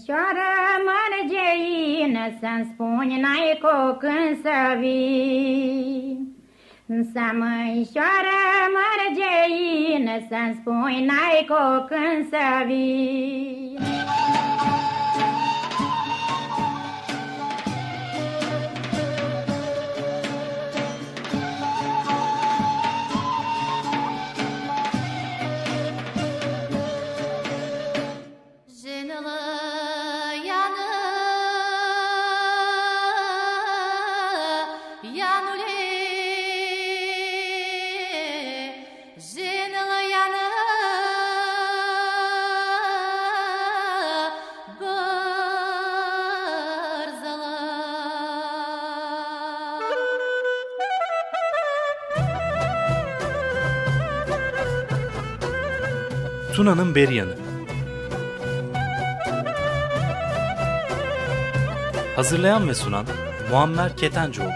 Măișoară mărgeină Să-mi spuni n-ai cu când să vii Să măișoară mărgeină Să-mi spuni n-ai cu când să vii Tuna'nın Beryanı Hazırlayan ve sunan Muammer Ketencoğlu.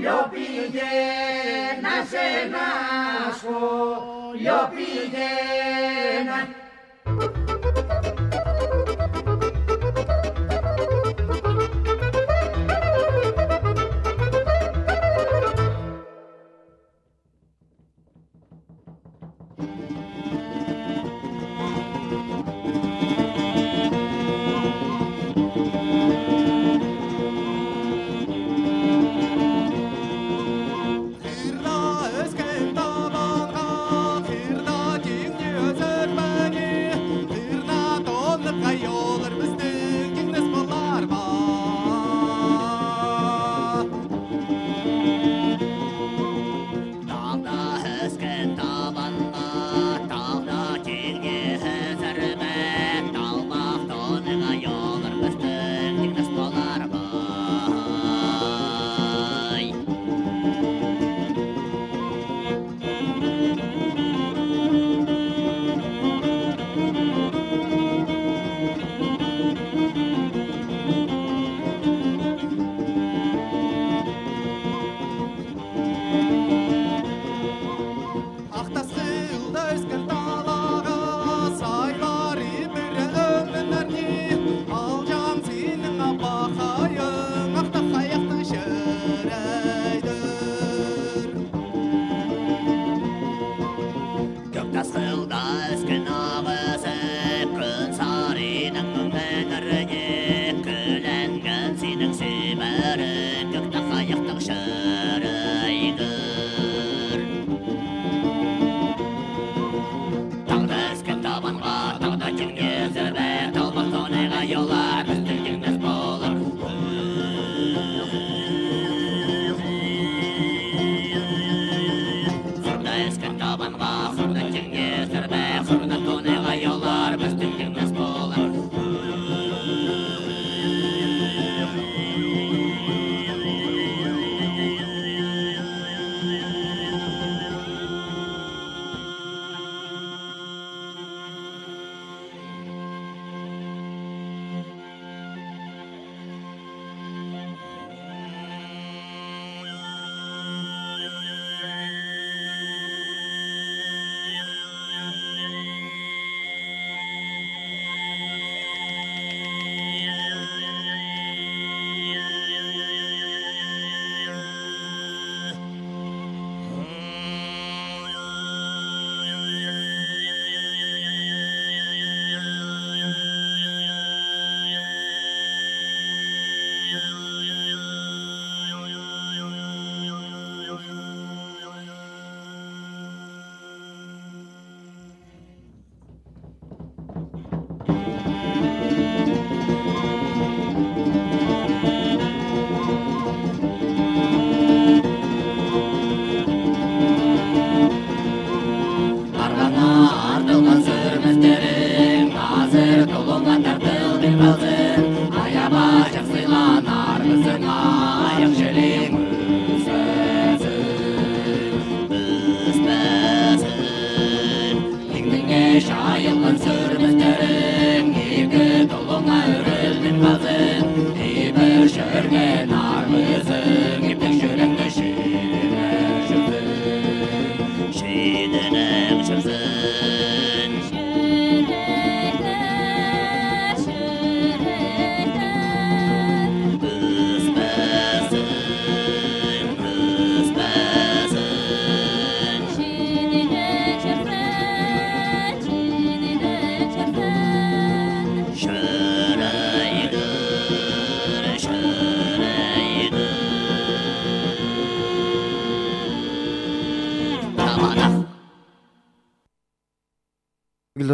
Yo pillé, nace, Baba Baba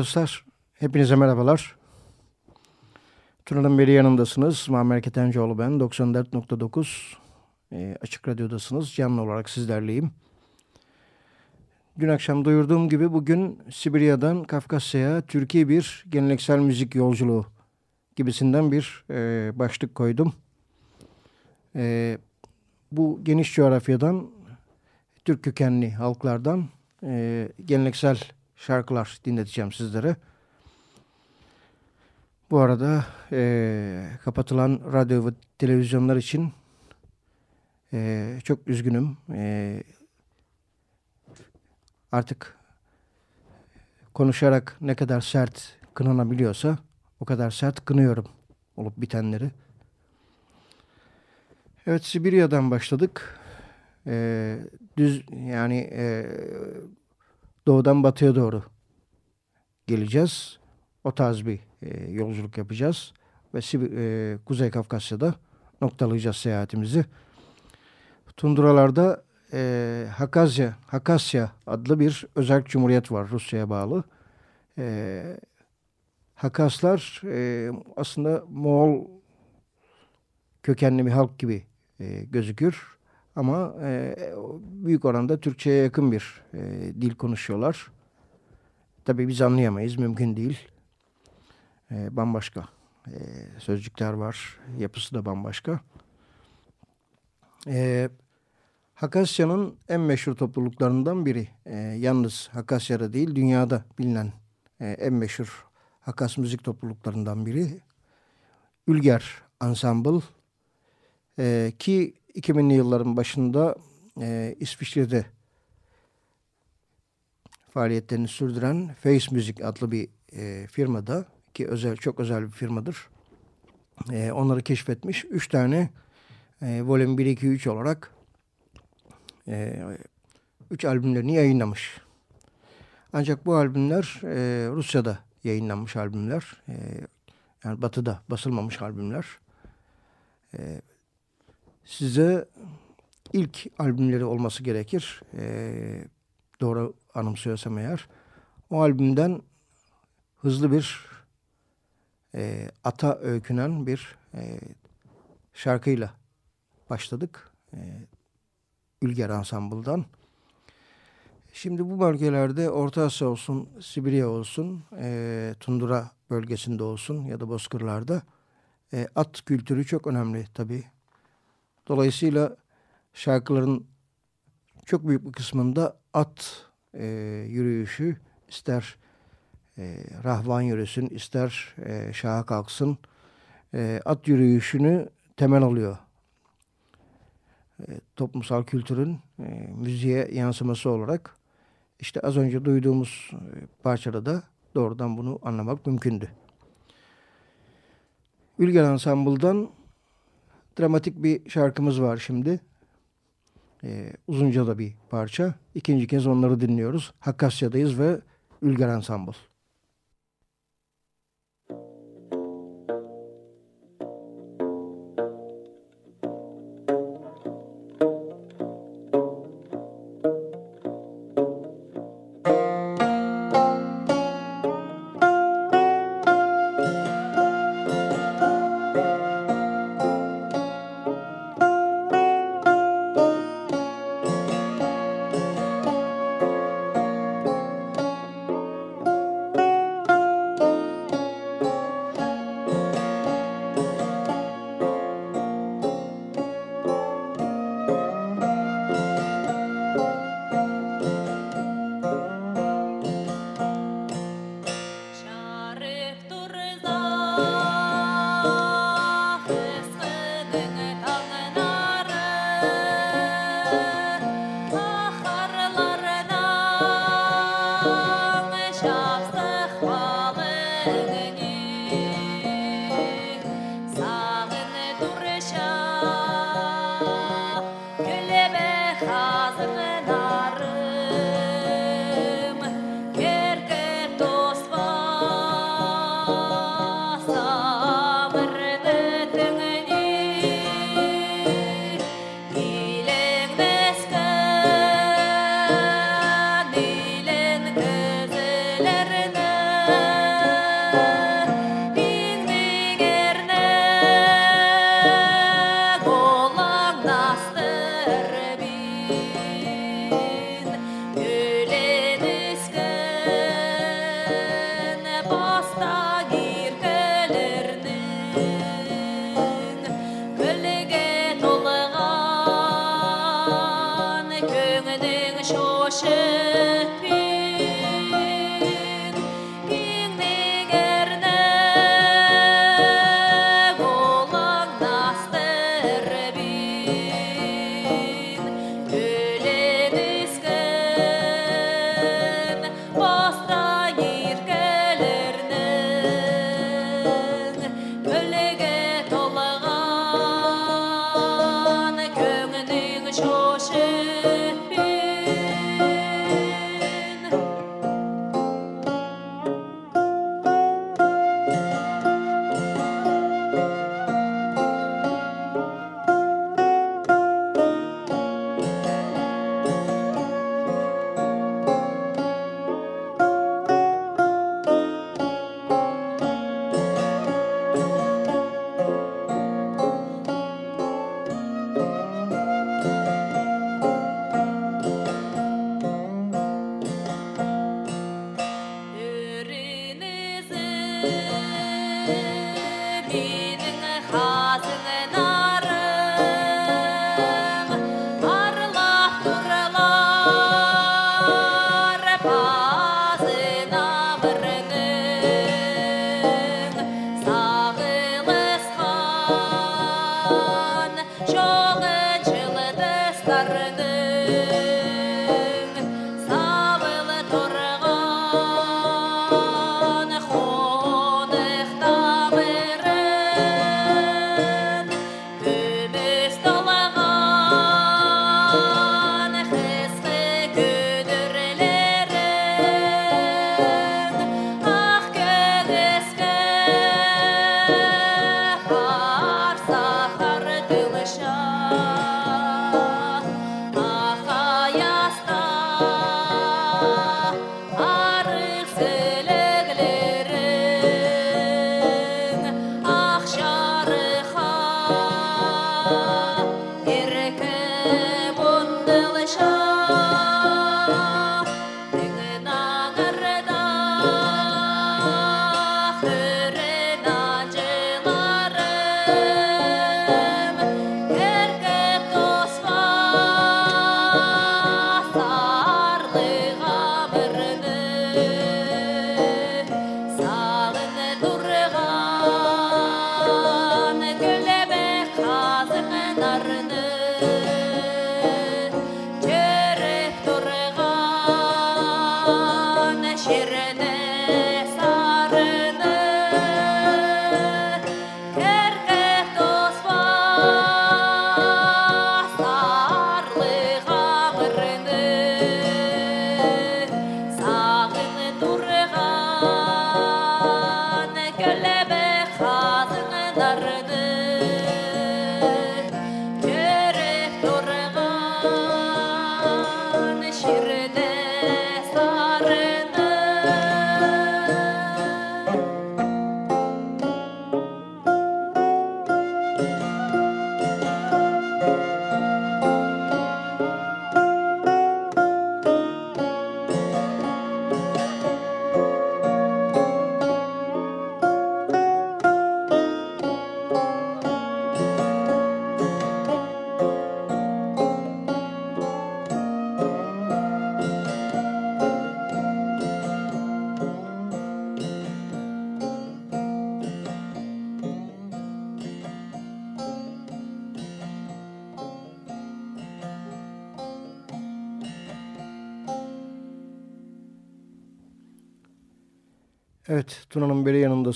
dostlar, hepinize merhabalar. Tuna'nın beri yanındasınız. Muammer Ketencoğlu ben, 94.9 e, Açık Radyo'dasınız. Canlı olarak sizlerleyim. Dün akşam duyurduğum gibi bugün Sibirya'dan Kafkasya'ya Türkiye bir geleneksel müzik yolculuğu gibisinden bir e, başlık koydum. E, bu geniş coğrafyadan Türk kökenli halklardan e, geleneksel şarkılar dinleteceğim sizlere. Bu arada e, kapatılan radyo ve televizyonlar için e, çok üzgünüm. E, artık konuşarak ne kadar sert kınanabiliyorsa o kadar sert kınıyorum olup bitenleri. Evet Sibirya'dan başladık. E, düz yani e, doğudan batıya doğru geleceğiz. O tarz bir e, yolculuk yapacağız. Ve e, Kuzey Kafkasya'da noktalayacağız seyahatimizi. Tundralarda e, Hakasya, Hakasya adlı bir özel cumhuriyet var Rusya'ya bağlı. E, Hakaslar e, aslında Moğol kökenli bir halk gibi e, gözükür. Ama e, büyük oranda Türkçe'ye yakın bir e, dil konuşuyorlar. Tabii biz anlayamayız, mümkün değil. E, bambaşka e, sözcükler var, yapısı da bambaşka. E, Hakasya'nın en meşhur topluluklarından biri. E, yalnız Hakasya'da değil, dünyada bilinen e, en meşhur Hakas müzik topluluklarından biri. Ülger Ensemble e, ki 2000'li yılların başında e, İsviçre'de faaliyetlerini sürdüren Face Music adlı bir e, firmada ki özel çok özel bir firmadır. E, onları keşfetmiş. Üç tane e, Volume 1, 2, 3 olarak e, üç albümlerini yayınlamış. Ancak bu albümler e, Rusya'da yayınlanmış albümler. E, yani batıda basılmamış albümler. E, size ilk albümleri olması gerekir. E, doğru anımsıyorsam eğer. O albümden hızlı bir e, ata öykünen bir e, şarkıyla başladık. E, Ülger Ensemble'dan. Şimdi bu bölgelerde Orta Asya olsun, Sibirya olsun, e, Tundura bölgesinde olsun ya da bozkırlarda e, at kültürü çok önemli tabii. Dolayısıyla şarkıların çok büyük bir kısmında at e, yürüyüşü ister e, rahvan yürüsün ister e, şaha kalksın e, at yürüyüşünü temel alıyor. E, toplumsal kültürün e, müziğe yansıması olarak işte az önce duyduğumuz e, parçada da doğrudan bunu anlamak mümkündü. Ülgen Ensemble'dan dramatik bir şarkımız var şimdi. Ee, uzunca da bir parça. İkinci kez onları dinliyoruz. Hakkasya'dayız ve Ülger Ensemble.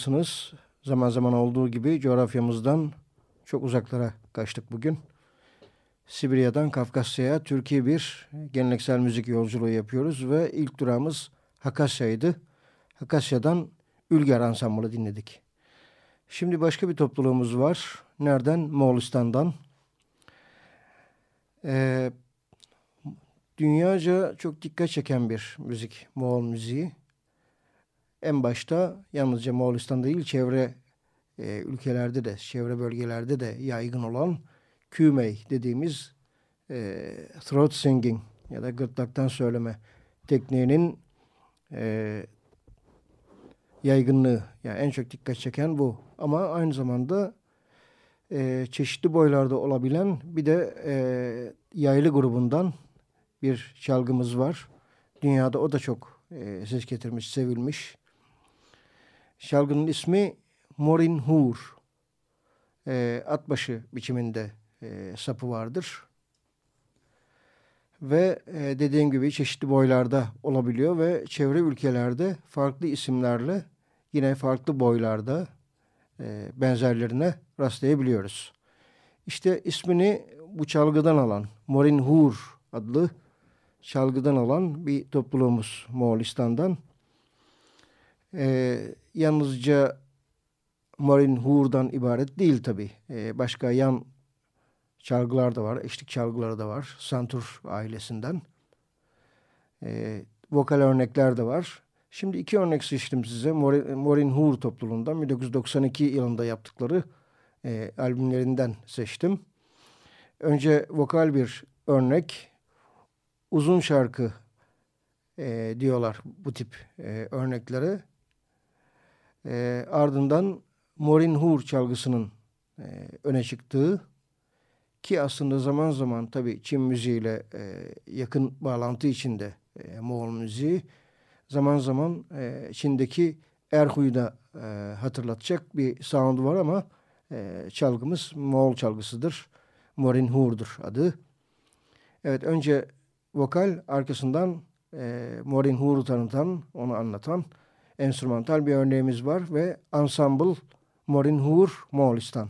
Yanındasınız. Zaman zaman olduğu gibi coğrafyamızdan çok uzaklara kaçtık bugün. Sibirya'dan Kafkasya'ya Türkiye bir geleneksel müzik yolculuğu yapıyoruz ve ilk durağımız Hakasya'ydı. Hakasya'dan Ülger Ansamblı dinledik. Şimdi başka bir topluluğumuz var. Nereden? Moğolistan'dan. Ee, dünyaca çok dikkat çeken bir müzik, Moğol müziği en başta yalnızca Moğolistan değil çevre e, ülkelerde de çevre bölgelerde de yaygın olan kümey dediğimiz e, throat singing ya da gırtlaktan söyleme tekniğinin e, yaygınlığı yani en çok dikkat çeken bu ama aynı zamanda e, çeşitli boylarda olabilen bir de e, yaylı grubundan bir çalgımız var. Dünyada o da çok e, ses getirmiş, sevilmiş. Çalgının ismi Morin Hur. E, atbaşı biçiminde e, sapı vardır. Ve e, dediğim gibi çeşitli boylarda olabiliyor ve çevre ülkelerde farklı isimlerle yine farklı boylarda e, benzerlerine rastlayabiliyoruz. İşte ismini bu çalgıdan alan Morin Hur adlı çalgıdan alan bir topluluğumuz Moğolistan'dan. E, yalnızca Morin Hur'dan ibaret değil tabi. E, başka yan çalgılar da var, eşlik çalgıları da var. Santur ailesinden. E, vokal örnekler de var. Şimdi iki örnek seçtim size. Morin, Morin Hur topluluğundan 1992 yılında yaptıkları e, albümlerinden seçtim. Önce vokal bir örnek. Uzun şarkı e, diyorlar bu tip e, örneklere. E, ardından Morin Hur çalgısının e, öne çıktığı ki aslında zaman zaman tabii Çin müziğiyle e, yakın bağlantı içinde e, Moğol müziği zaman zaman e, Çin'deki Erhu'yu da e, hatırlatacak bir sound var ama e, çalgımız Moğol çalgısıdır. Morin Hur'dur adı. Evet önce vokal arkasından e, Morin Hur'u tanıtan, onu anlatan enstrümantal bir örneğimiz var ve ensemble Morin Hur Moğolistan.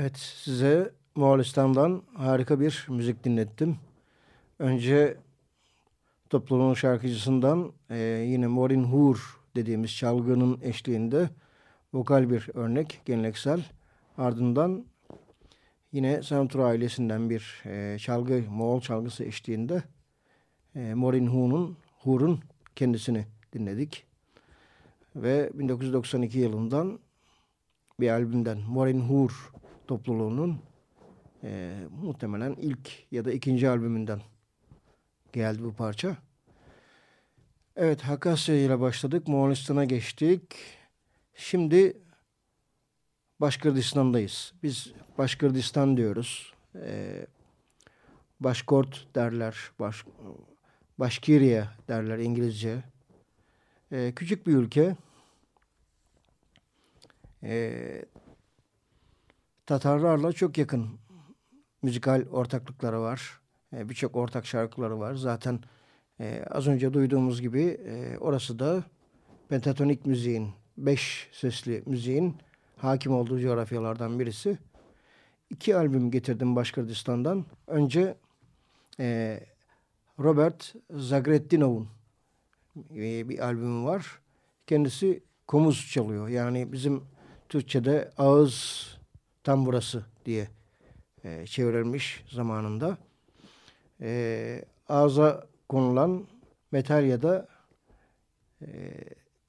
Evet size Moğolistan'dan harika bir müzik dinlettim. Önce topluluğun şarkıcısından e, yine Morin Hur dediğimiz çalgının eşliğinde vokal bir örnek geleneksel. Ardından yine Santur ailesinden bir e, çalgı, Moğol çalgısı eşliğinde e, Morin Hur'un Hur'un kendisini dinledik. Ve 1992 yılından bir albümden Morin Hur topluluğunun e, muhtemelen ilk ya da ikinci albümünden geldi bu parça. Evet Hakasya ile başladık. Moğolistan'a geçtik. Şimdi Başkırdistan'dayız. Biz Başkırdistan diyoruz. Ee, Başkort derler. Baş, Başkiriye derler İngilizce. Ee, küçük bir ülke. Ee, Tatarlarla çok yakın müzikal ortaklıkları var. Ee, Birçok ortak şarkıları var. Zaten ee, az önce duyduğumuz gibi e, orası da pentatonik müziğin, beş sesli müziğin hakim olduğu coğrafyalardan birisi. İki albüm getirdim Başkırdistan'dan. Önce e, Robert Zagretdinov'un e, bir albümü var. Kendisi komuz çalıyor. Yani bizim Türkçe'de ağız tam burası diye e, çevrilmiş zamanında. E, ağza konulan metal ya da e,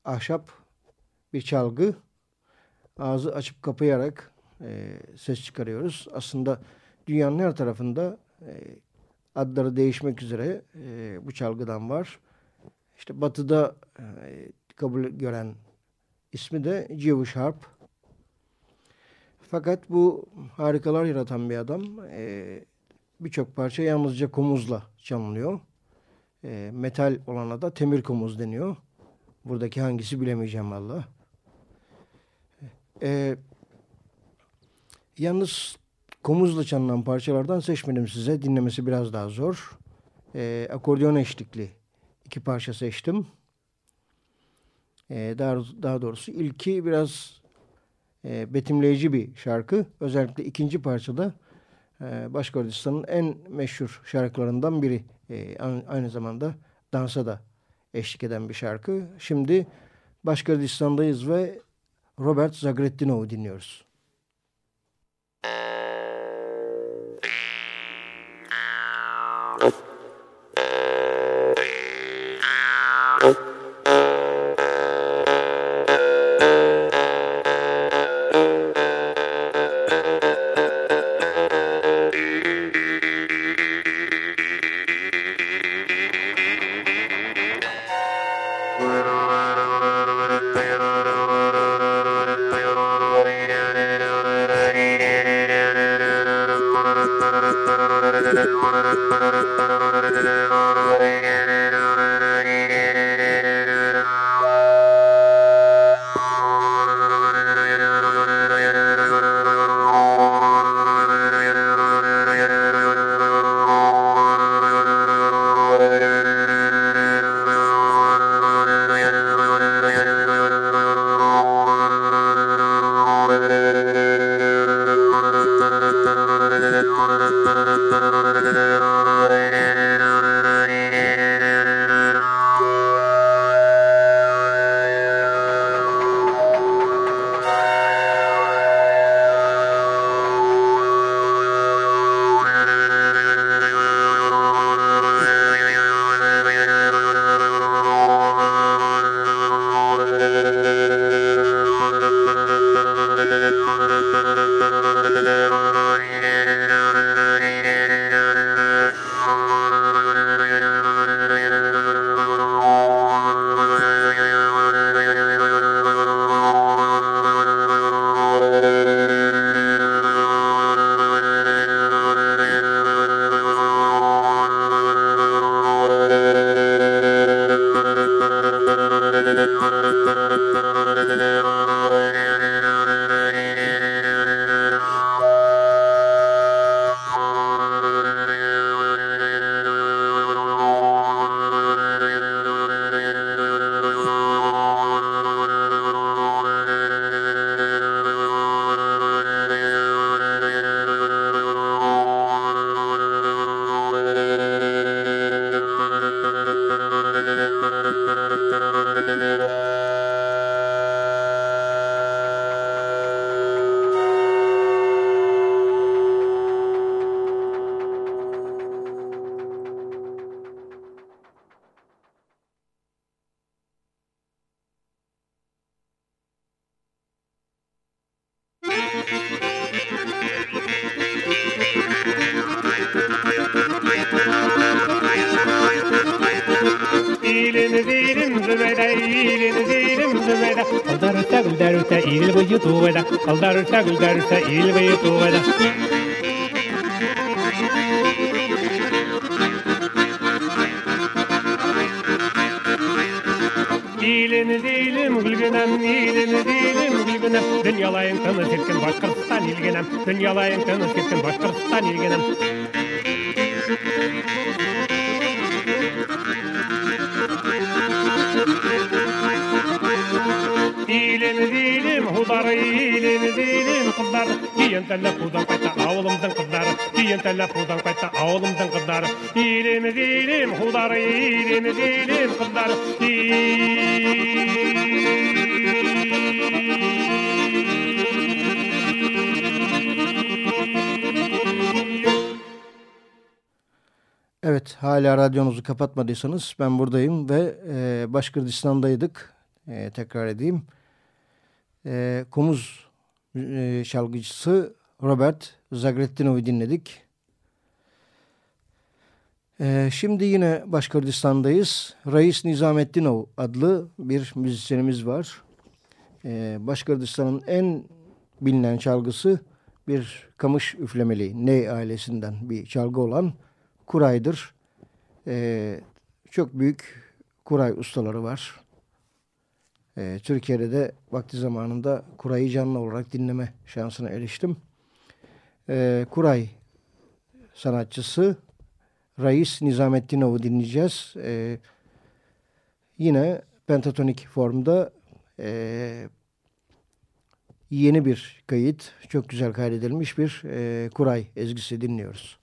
ahşap bir çalgı ağzı açıp kapayarak e, ses çıkarıyoruz. Aslında dünyanın her tarafında e, adları değişmek üzere e, bu çalgıdan var. İşte batıda e, kabul gören ismi de Jewish Harp. Fakat bu harikalar yaratan bir adam. E, Birçok parça yalnızca komuzla çalınıyor. E, metal olana da temir komuz deniyor. Buradaki hangisi bilemeyeceğim valla. E, yalnız komuzla çalınan parçalardan seçmedim size. Dinlemesi biraz daha zor. E, akordeon eşlikli iki parça seçtim. E, daha, daha doğrusu ilki biraz e, betimleyici bir şarkı. Özellikle ikinci parçada e, Başkordistan'ın en meşhur şarkılarından biri. E, aynı zamanda dansa da eşlik eden bir şarkı. Şimdi Başkordistan'dayız ve Robert Zagrettinov'u dinliyoruz. İlim қостанып кеткен башқұртстан елгенін Илем, илем, ұлдары, илем, илем, қыздары, кейін қайта ауылымдың қыздары, кейін қайта ауылымдың қыздары, илем, илем, илем, илем, қыздары, Evet hala radyonuzu kapatmadıysanız ben buradayım ve e, Başkırdistan'daydık. E, tekrar edeyim. E, Komuz e, şalgıcısı Robert Zagrettinov'u dinledik. E, şimdi yine Başkırdistan'dayız. Reis Nizamettinov adlı bir müzisyenimiz var. E, Başkırdistan'ın en bilinen çalgısı bir kamış üflemeli Ney ailesinden bir çalgı olan kuraydır. Ee, çok büyük kuray ustaları var. Ee, Türkiye'de de vakti zamanında kurayı canlı olarak dinleme şansına eriştim. Ee, kuray sanatçısı Reis Nizamettinov'u dinleyeceğiz. Ee, yine pentatonik formda e, yeni bir kayıt, çok güzel kaydedilmiş bir e, kuray ezgisi dinliyoruz.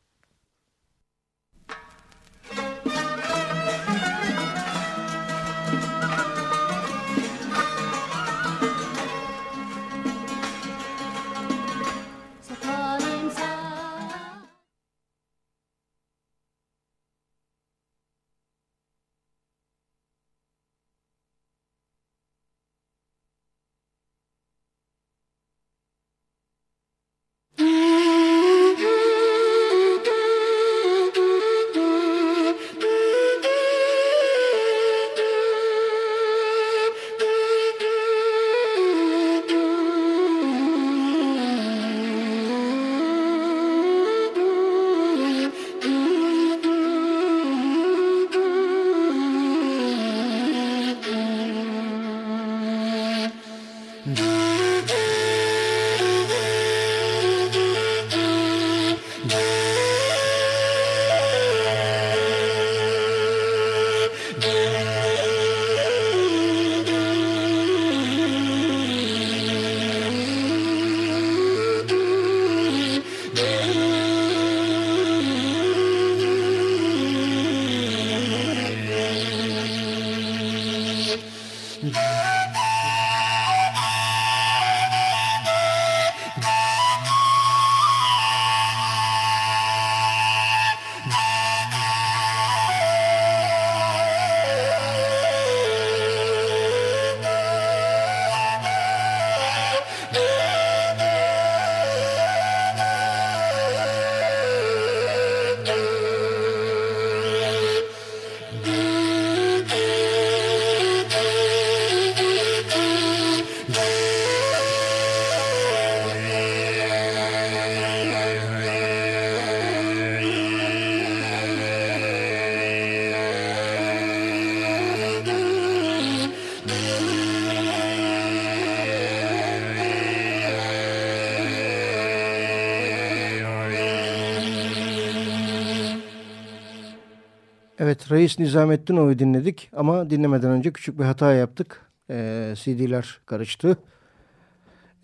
Evet Reis Nizamettinov'u dinledik ama dinlemeden önce küçük bir hata yaptık. Ee, CD'ler karıştı.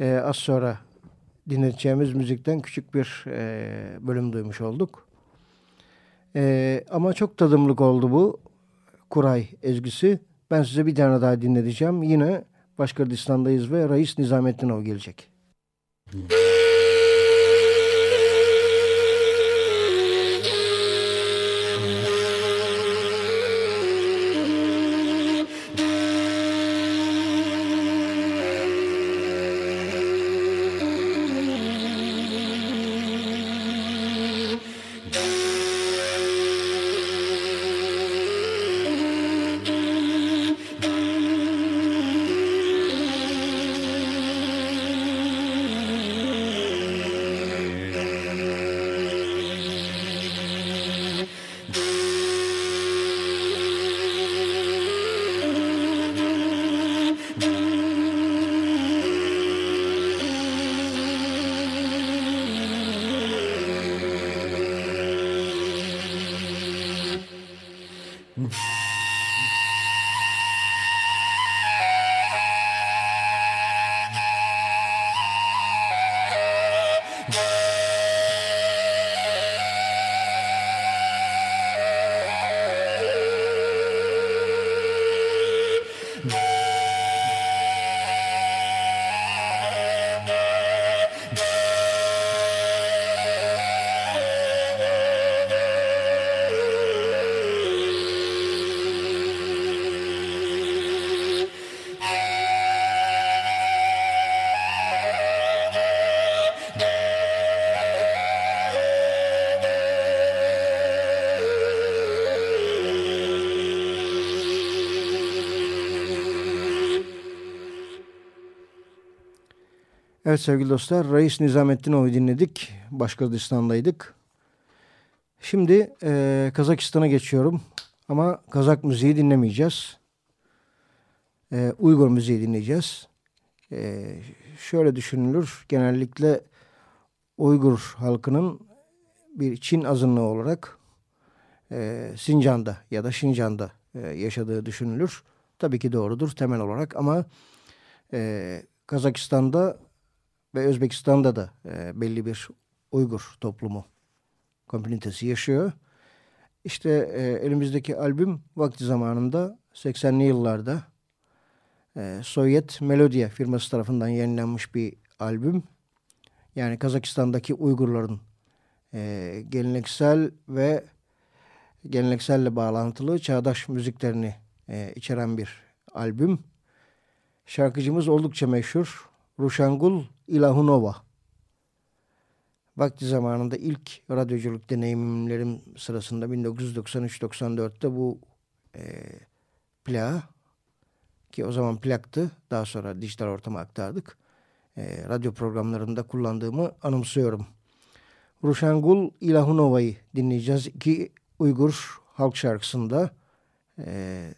Ee, az sonra dinleyeceğimiz müzikten küçük bir e, bölüm duymuş olduk. Ee, ama çok tadımlık oldu bu. Kuray ezgisi. Ben size bir tane daha dinleteceğim. Yine Başkırdistan'dayız ve Reis Nizamettinov gelecek. Müzik Evet sevgili dostlar, Reis Nizamettinov'u dinledik. Başkırdistan'daydık. Şimdi e, Kazakistan'a geçiyorum. Ama Kazak müziği dinlemeyeceğiz. E, Uygur müziği dinleyeceğiz. E, şöyle düşünülür, genellikle Uygur halkının bir Çin azınlığı olarak e, Sincan'da ya da Şincan'da e, yaşadığı düşünülür. Tabii ki doğrudur temel olarak ama e, Kazakistan'da ve Özbekistan'da da e, belli bir Uygur toplumu komünitesi yaşıyor. İşte e, elimizdeki albüm vakti zamanında 80'li yıllarda e, Sovyet Melodia firması tarafından yayınlanmış bir albüm. Yani Kazakistan'daki Uygurların e, geleneksel ve gelenekselle bağlantılı çağdaş müziklerini e, içeren bir albüm. Şarkıcımız oldukça meşhur. Ruşangul Ilahunova. Vakti zamanında ilk radyoculuk deneyimlerim sırasında 1993-94'te bu e, plağı ki o zaman plaktı daha sonra dijital ortama aktardık. E, radyo programlarında kullandığımı anımsıyorum. Ruşangul Ilahunova'yı dinleyeceğiz. İki Uygur halk şarkısında e,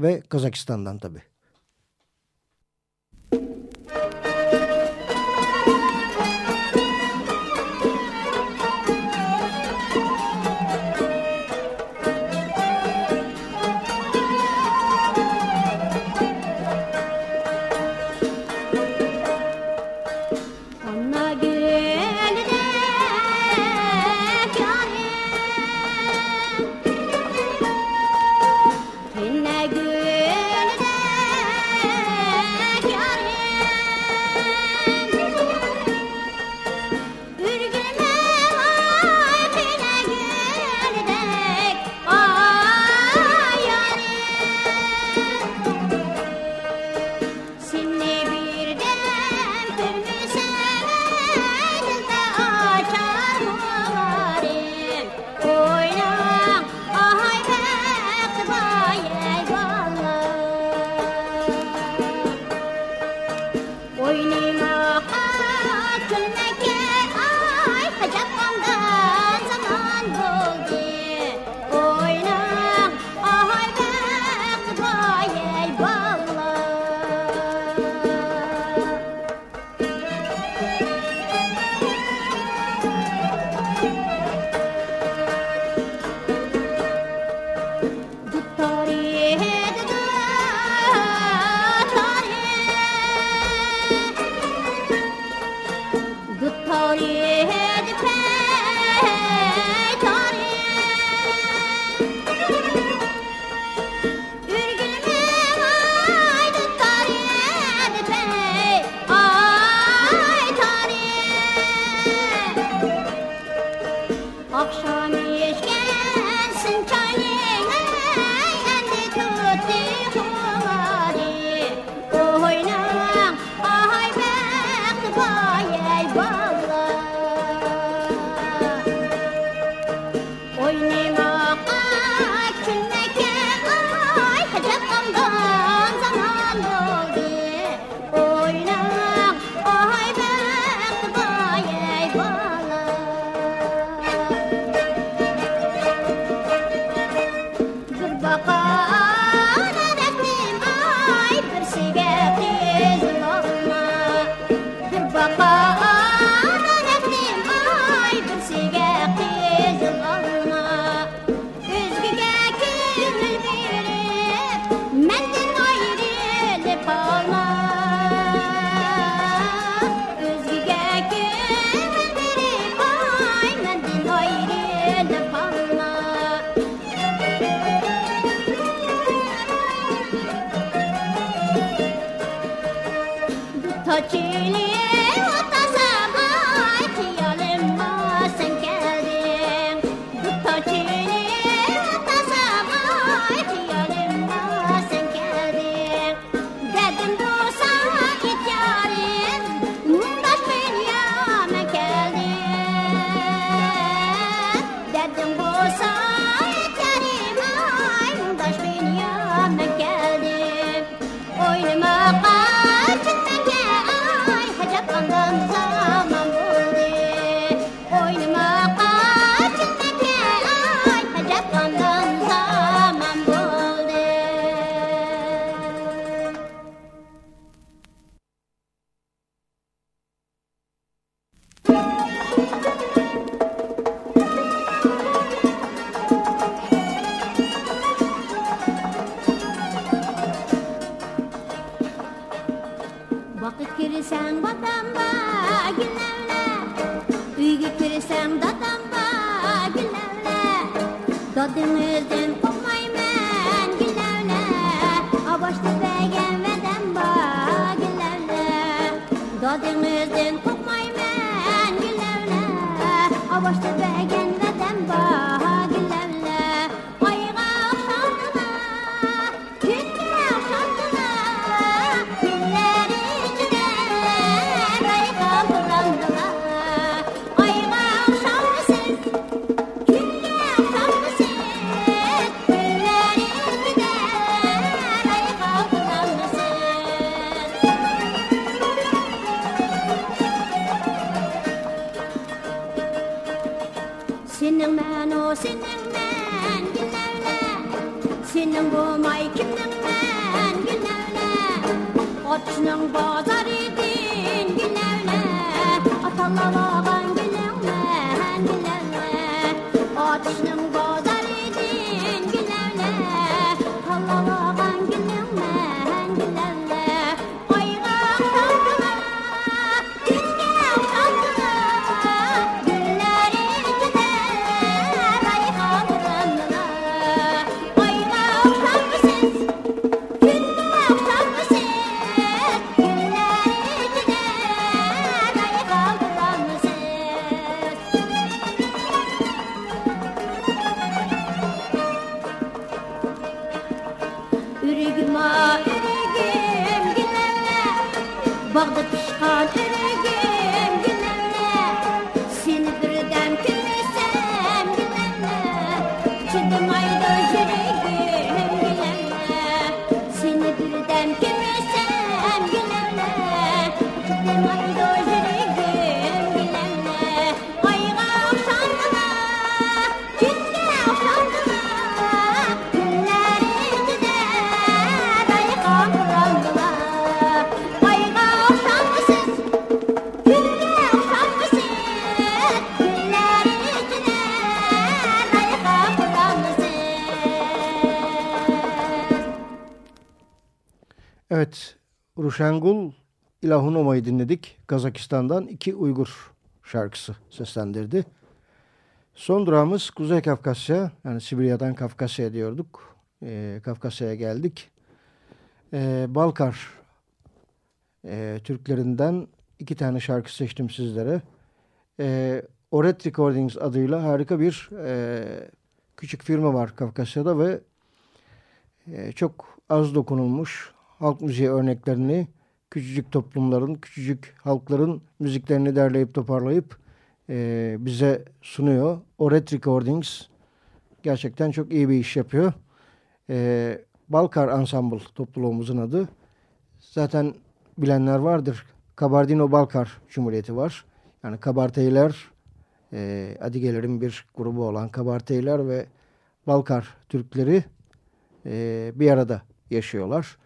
ve Kazakistan'dan tabii. Ruşengul İlahunoma'yı dinledik. Kazakistan'dan iki Uygur şarkısı seslendirdi. Son durağımız Kuzey Kafkasya. Yani Sibirya'dan Kafkasya'ya diyorduk. Ee, Kafkasya'ya geldik. Ee, Balkar e, Türklerinden iki tane şarkı seçtim sizlere. Ee, Oret Recordings adıyla harika bir e, küçük firma var Kafkasya'da ve e, çok az dokunulmuş halk müziği örneklerini küçücük toplumların, küçücük halkların müziklerini derleyip toparlayıp e, bize sunuyor. Oret Recordings gerçekten çok iyi bir iş yapıyor. E, Balkar Ensemble topluluğumuzun adı. Zaten bilenler vardır. Kabardino-Balkar Cumhuriyeti var. Yani Kabarteyler, e, Adigelerin bir grubu olan Kabarteyler ve Balkar Türkleri e, bir arada yaşıyorlar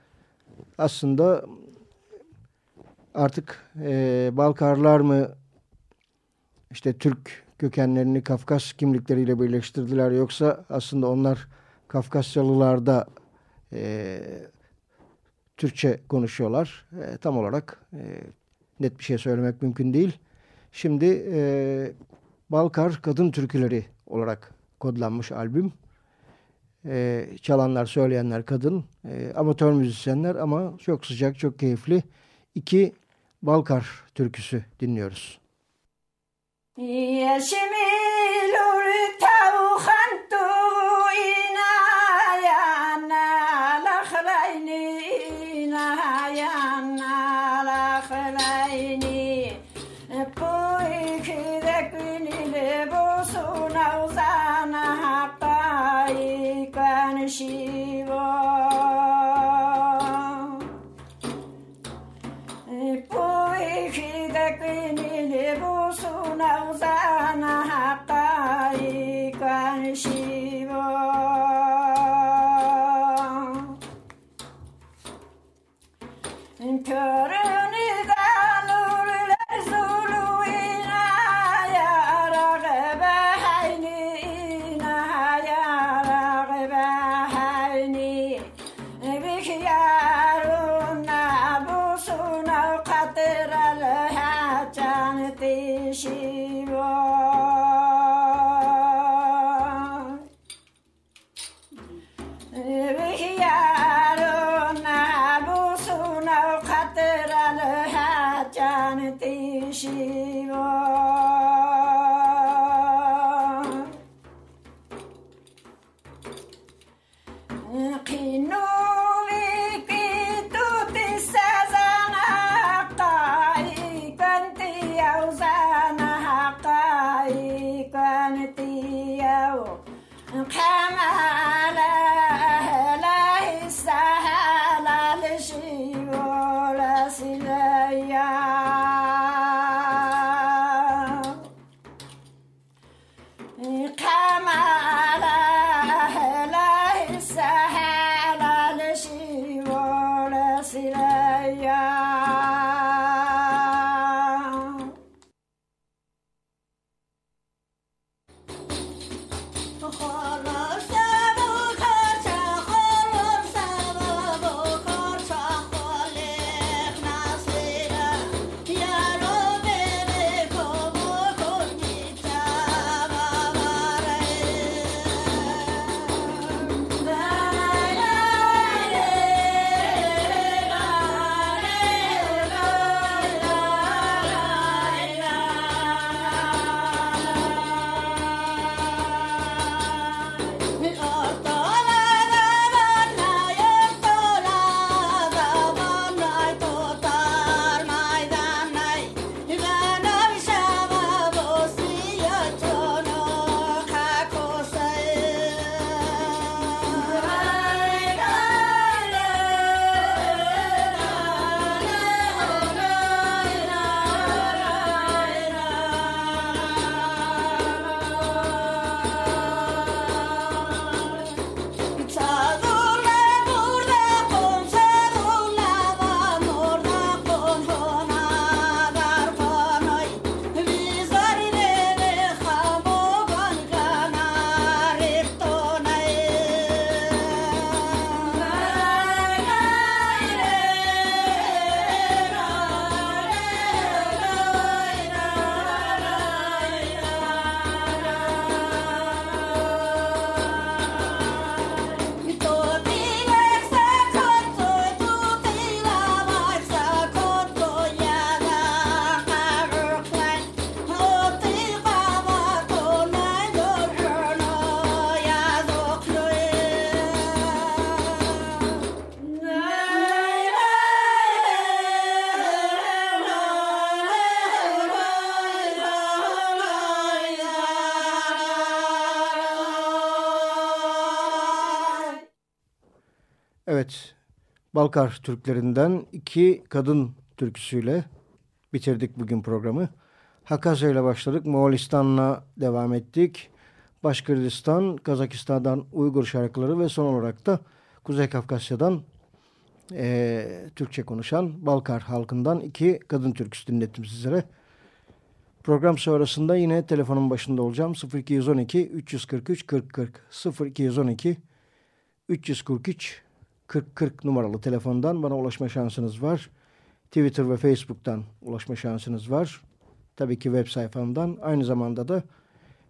aslında artık e, Balkarlar mı işte Türk kökenlerini Kafkas kimlikleriyle birleştirdiler yoksa aslında onlar Kafkasyalılarda e, Türkçe konuşuyorlar. E, tam olarak e, net bir şey söylemek mümkün değil. Şimdi e, Balkar Kadın Türküleri olarak kodlanmış albüm. E, çalanlar, söyleyenler kadın. E, amatör müzisyenler ama çok sıcak, çok keyifli. İki Balkar türküsü dinliyoruz. Yeşimilur tavukhantu inayana girl. Come on. Balkar Türklerinden iki kadın türküsüyle bitirdik bugün programı. Hakasya ile başladık, Moğolistan'la devam ettik. Başkırgızistan, Kazakistan'dan Uygur şarkıları ve son olarak da Kuzey Kafkasya'dan eee, Türkçe konuşan Balkar halkından iki kadın türküsü dinlettim sizlere. Program sonrasında yine telefonun başında olacağım. 0212 343 40 40 0212 343 40 40 numaralı telefondan bana ulaşma şansınız var. Twitter ve Facebook'tan ulaşma şansınız var. Tabii ki web sayfamdan. Aynı zamanda da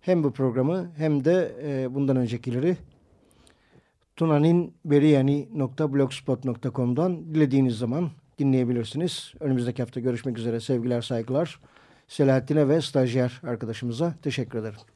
hem bu programı hem de e, bundan öncekileri tunaninberiyani.blogspot.com'dan dilediğiniz zaman dinleyebilirsiniz. Önümüzdeki hafta görüşmek üzere sevgiler saygılar. Selahattin'e ve stajyer arkadaşımıza teşekkür ederim.